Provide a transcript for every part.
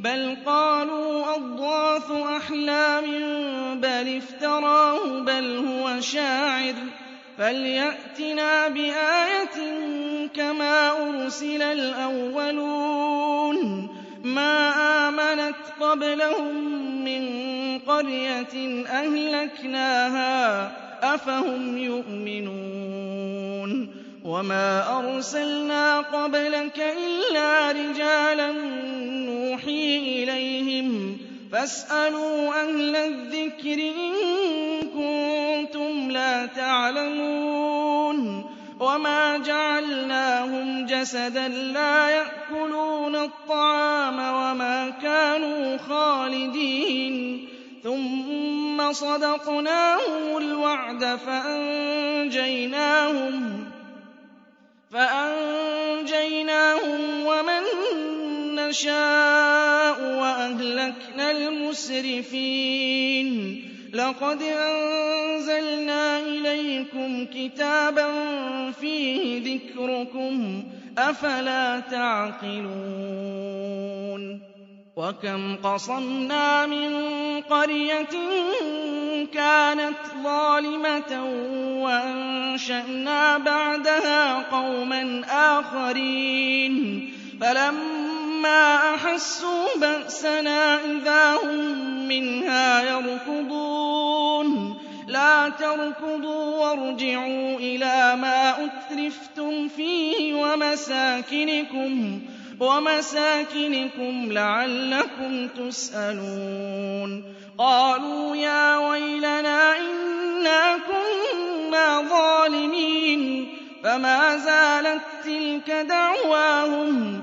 بل قالوا أضغاث أحلام بل افتراه بل هو شاعر فليأتنا بآية كما أرسل الأولون ما آمنت قبلهم من قرية أهلكناها أفهم يؤمنون وما أرسلنا قبلك إلا رجالا نوحي إليهم فاسألوا أهل الذكر إن كنتم لا تعلمون وما جعلناهم جسدا لا يأكلون الطعام وما كانوا خالدين ثم صدقناهم الوعد فأنجيناهم فأنجيناهم ومن نشاء وأهلكنا المسرفين. لقد أنزلنا إليكم كتابا فيه ذكركم أفلا تعقلون. وكم قصمنا من قرية كانت ظالمة وأنشأنا بعدها قوما آخرين. فلما أحسوا بأسنا إذا هم منها يركضون. لا تركضوا وارجعوا إلى ما أترفتم فيه ومساكنكم ومساكنكم لعلكم تسألون. قالوا يا ويلنا إنا كنا ظالمين فما زالت تلك دعواهم.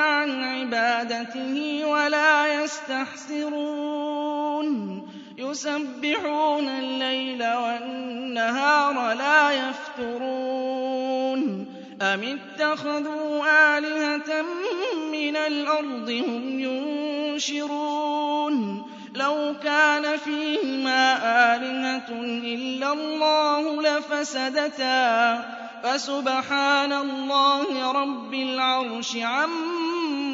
عبادته ولا يستحسرون. يسبحون الليل والنهار لا يفترون. أم اتخذوا آلهة من الأرض هم ينشرون؟ لو كان فيهما آلهة إلا الله لفسدتا. فسبحان الله رب العرش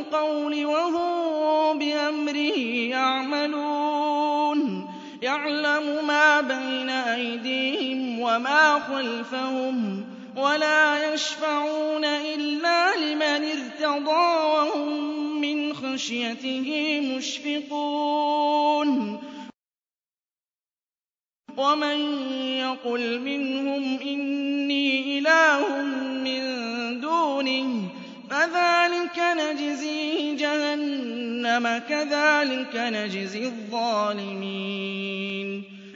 بِالْقَوْلِ وَهُم بِأَمْرِهِ يَعْمَلُونَ. يَعْلَمُ مَا بَيْنَ أَيْدِيهِمْ وَمَا خَلْفَهُمْ وَلَا يَشْفَعُونَ إِلَّا لِمَنِ ارْتَضَىٰ وَهُم مِّنْ خَشْيَتِهِ مُشْفِقُونَ. وَمَن يَقُلْ مِنْهُمْ إِنِّي إِلَٰهٌ مِّن دُونِهِ فَذَٰلِكَ نَجْزِيهِ جَهَنَّمَ ۚ كَذَٰلِكَ نَجْزِي الظَّالِمِينَ.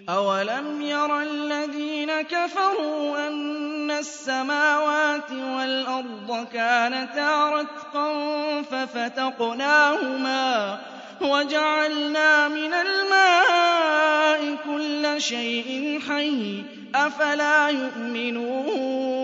أَوَلَمْ يَرَ الَّذِينَ كَفَرُوا أَنَّ السَّمَاوَاتِ وَالْأَرْضَ كَانَتَا رَتْقًا فَفَتَقْنَاهُمَا وَجَعَلْنَا مِنَ الْمَاءِ كُلَّ شَيْءٍ حَيٍّ ۖ أَفَلَا يُؤْمِنُونَ؟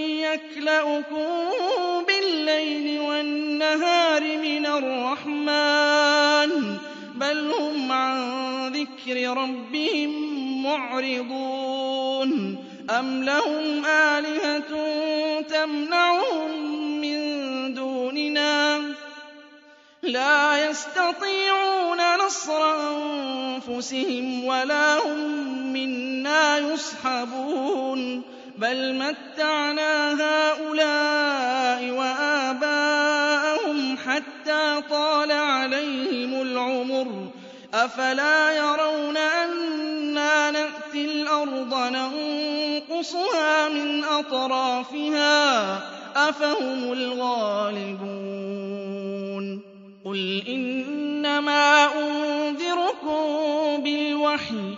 يَكْلَؤُكُم بِاللَّيْلِ وَالنَّهَارِ مِنَ الرَّحْمَٰنِ بَلْ هُمْ عَن ذِكْرِ رَبِّهِم مُّعْرِضُونَ. أَمْ لَهُمْ آلِهَةٌ تَمْنَعُهُم مِّن دُونِنَا ۚ؟ لَا يَسْتَطِيعُونَ نَصْرَ أَنفُسِهِمْ وَلَا هُم مِّنَّا يُصْحَبُونَ. بَلْ مَتَّعْنَا هَٰؤُلَاءِ وَآبَاءَهُمْ حَتَّىٰ طَالَ عَلَيْهِمُ الْعُمُرُ ۗ أَفَلَا يَرَوْنَ أَنَّا نَأْتِي الْأَرْضَ نَنقُصُهَا مِنْ أَطْرَافِهَا ۚ أَفَهُمُ الْغَالِبُونَ قُلْ إِنَّمَا أُنذِرُكُم بِالْوَحْيِ ۚ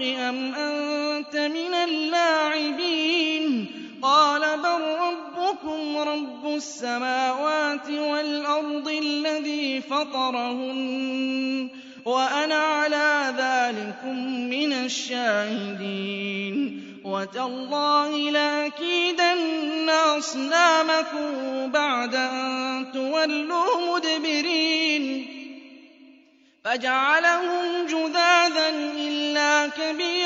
بِالْحَقِّ أَمْ أَنتَ مِنَ اللَّاعِبِينَ؟ قَالَ بَل رَّبُّكُمْ رَبُّ السَّمَاوَاتِ وَالْأَرْضِ الَّذِي فَطَرَهُنَّ وَأَنَا عَلَىٰ ذَٰلِكُم مِّنَ الشَّاهِدِينَ. وَتَاللَّهِ لَأَكِيدَنَّ أَصْنَامَكُم بَعْدَ أَن تُوَلُّوا مُدْبِرِينَ. فَجَعَلَهُمْ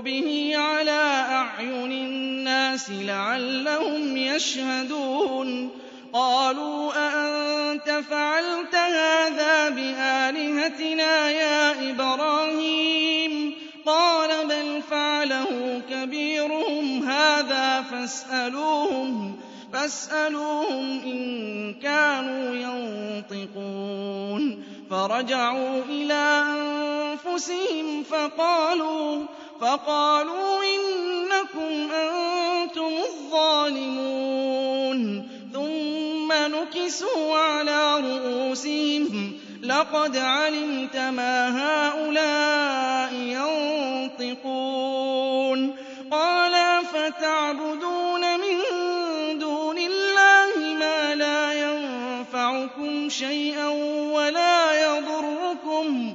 بِهِ عَلَىٰ أَعْيُنِ النَّاسِ لَعَلَّهُمْ يَشْهَدُونَ. قَالُوا أَأَنتَ فَعَلْتَ هَٰذَا بِآلِهَتِنَا يَا إِبْرَاهِيمُ؟ قَالَ بَلْ فَعَلَهُ كَبِيرُهُمْ هَٰذَا فَاسْأَلُوهُمْ إِن كَانُوا يَنطِقُونَ. فَرَجَعُوا إِلَىٰ أَنفُسِهِمْ فَقَالُوا إِنَّكُمْ أَنتُمُ الظَّالِمُونَ. ثُمَّ نُكِسُوا عَلَىٰ رُءُوسِهِمْ لَقَدْ عَلِمْتَ مَا هَٰؤُلَاءِ يَنطِقُونَ. قَالَ أَفَتَعْبُدُونَ مِن دُونِ اللَّهِ مَا لَا يَنفَعُكُمْ شَيْئًا وَلَا يَضُرُّكُمْ ۖ؟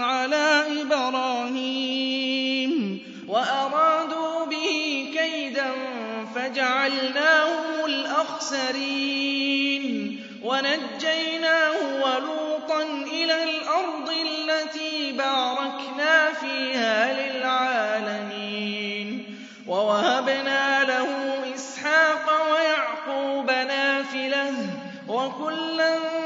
عَلَىٰ إِبْرَاهِيمَ وَأَرَادُوا بِهِ كَيْدًا فَجَعَلْنَاهُمُ الْأَخْسَرِينَ وَنَجَّيْنَاهُ وَلُوطًا إِلَى الْأَرْضِ الَّتِي بَارَكْنَا فِيهَا لِلْعَالَمِينَ وَوَهَبْنَا لَهُ إِسْحَاقَ وَيَعْقُوبَ نَافِلَةً ۖ وَكُلًّا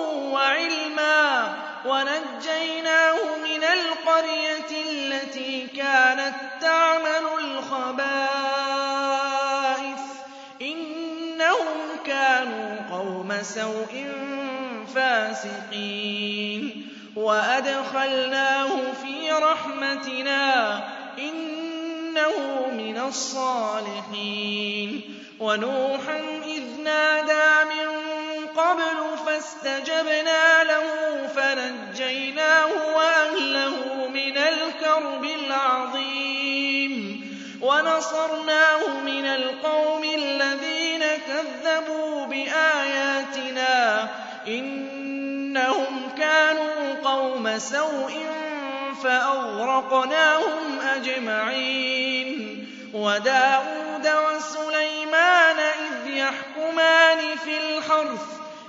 وَنَجَّيْنَاهُ مِنَ الْقَرْيَةِ الَّتِي كَانَت تَّعْمَلُ الْخَبَائِثَ ۗ. إِنَّهُمْ كَانُوا قَوْمَ سَوْءٍ فَاسِقِينَ. وَأَدْخَلْنَاهُ فِي رَحْمَتِنَا ۖ. إِنَّهُ مِنَ الصَّالِحِينَ. وَنُوحًا إِذْ نَادَىٰ مِن قَبْلُ فَاسْتَجَبْنَا لَهُ فَنَجَّيْنَاهُ وَأَهْلَهُ مِنَ الْكَرْبِ الْعَظِيمِ وَنَصَرْنَاهُ مِنَ الْقَوْمِ الَّذِينَ كَذَّبُوا بِآيَاتِنَا ۚ إِنَّهُمْ كَانُوا قَوْمَ سَوْءٍ فَأَغْرَقْنَاهُمْ أَجْمَعِينَ وَدَاوُودَ وَسُلَيْمَانَ إِذْ يَحْكُمَانِ فِي الْحَرْثِ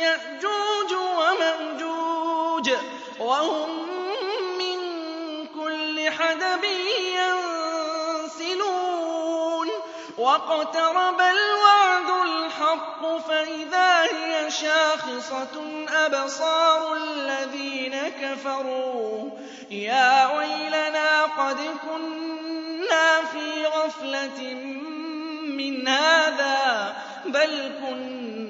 يَأْجُوجُ وَمَأْجُوجَ وَهُم مِّن كُلِّ حَدَبٍ يَنسِلُونَ وَاقْتَرَبَ الْوَعْدُ الْحَقُّ فَإِذَا هِيَ شَاخِصَةٌ أَبْصَارُ الَّذِينَ كَفَرُوا يَا وَيْلَنَا قَدْ كُنَّا فِي غَفْلَةٍ مِّنْ هَٰذَا بَلْ كُنَّا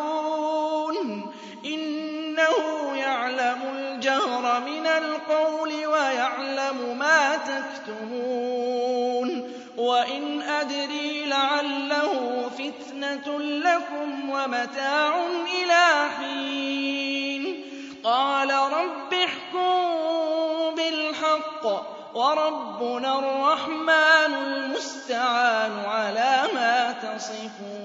فِتْنَةٌ لَّكُمْ وَمَتَاعٌ إِلَىٰ حِينٍ قَالَ رَبِّ احْكُم بِالْحَقِّ ۗ وَرَبُّنَا الرَّحْمَٰنُ الْمُسْتَعَانُ عَلَىٰ مَا تَصِفُونَ